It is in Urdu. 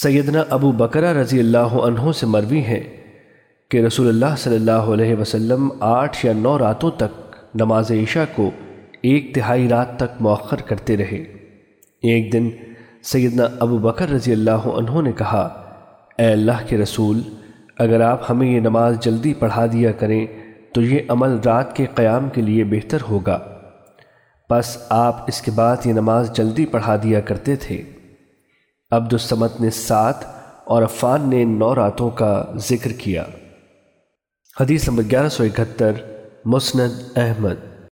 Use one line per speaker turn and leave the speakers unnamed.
سیدنا ابو بکرہ رضی اللہ عنہ سے مروی ہے کہ رسول اللہ صلی اللہ علیہ وسلم آٹھ یا نو راتوں تک نماز عشاء کو ایک تہائی رات تک مؤخر کرتے رہے۔ ایک دن سیدنا ابو بکر رضی اللہ عنہ نے کہا، اے اللہ کے رسول، اگر آپ ہمیں یہ نماز جلدی پڑھا دیا کریں تو یہ عمل رات کے قیام کے لیے بہتر ہوگا۔ بس آپ اس کے بعد یہ نماز جلدی پڑھا دیا کرتے تھے۔ پڑھا نے سات اور عفان نے نو راتوں کا ذکر کیا۔ حدیث نمبر